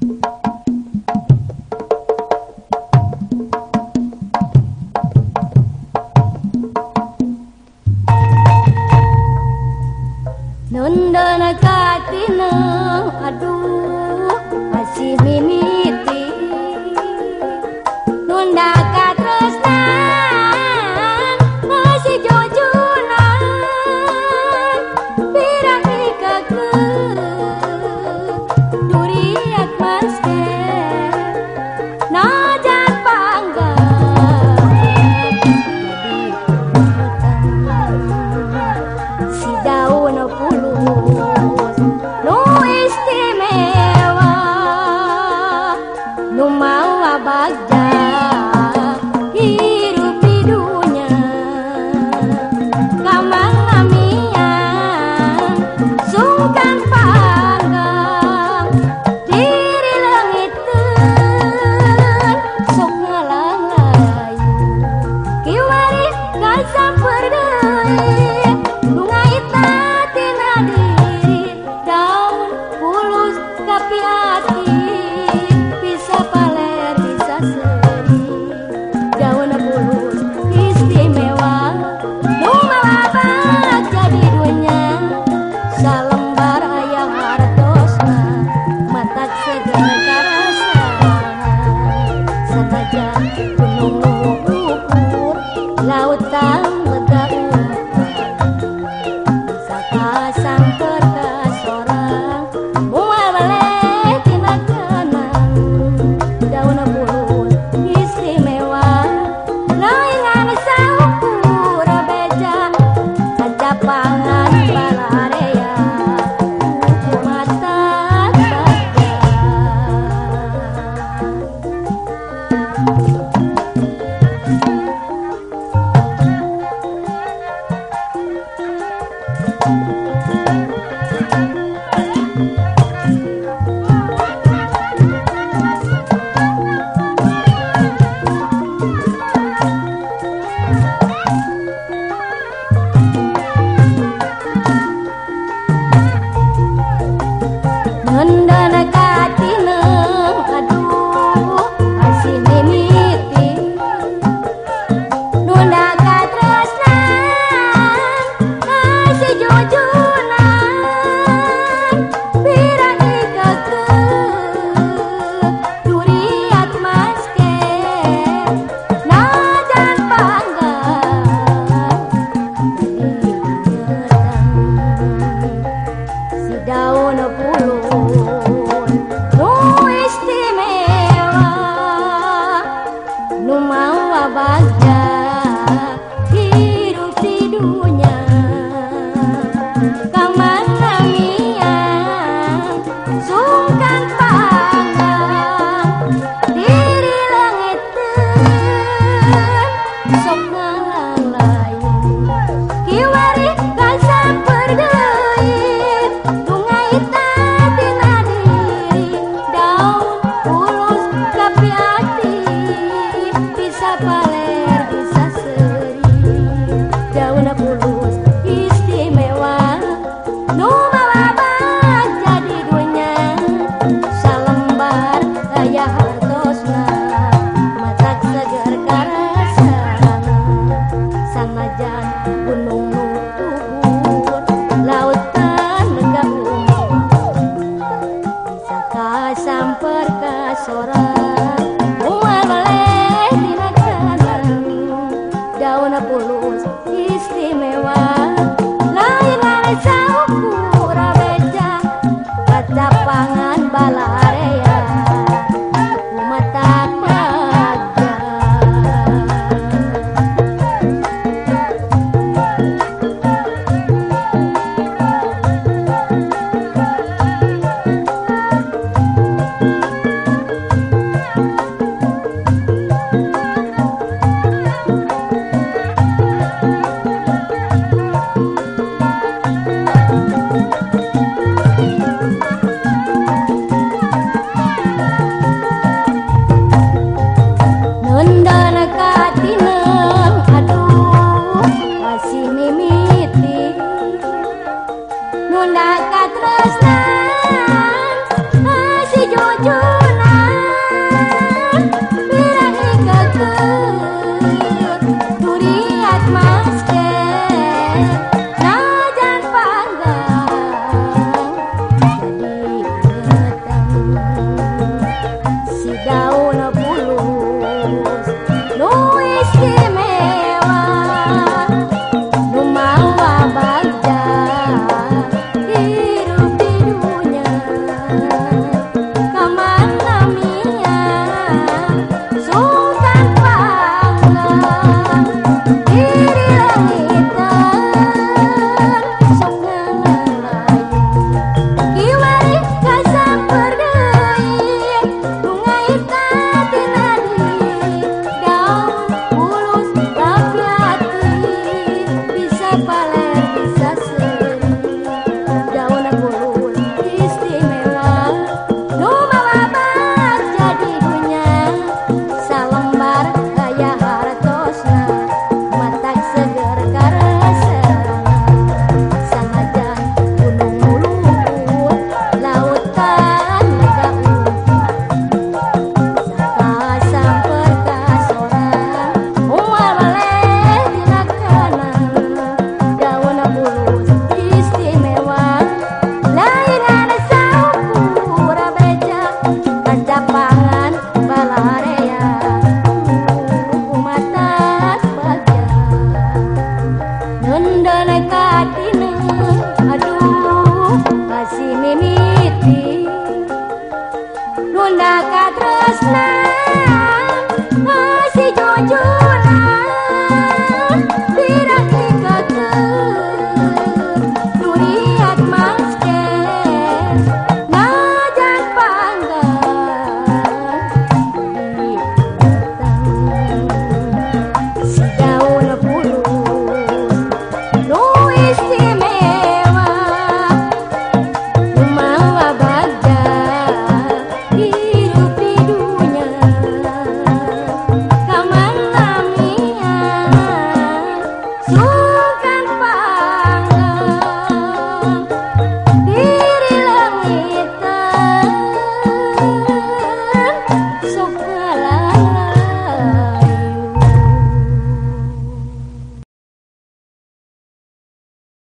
Bye. No es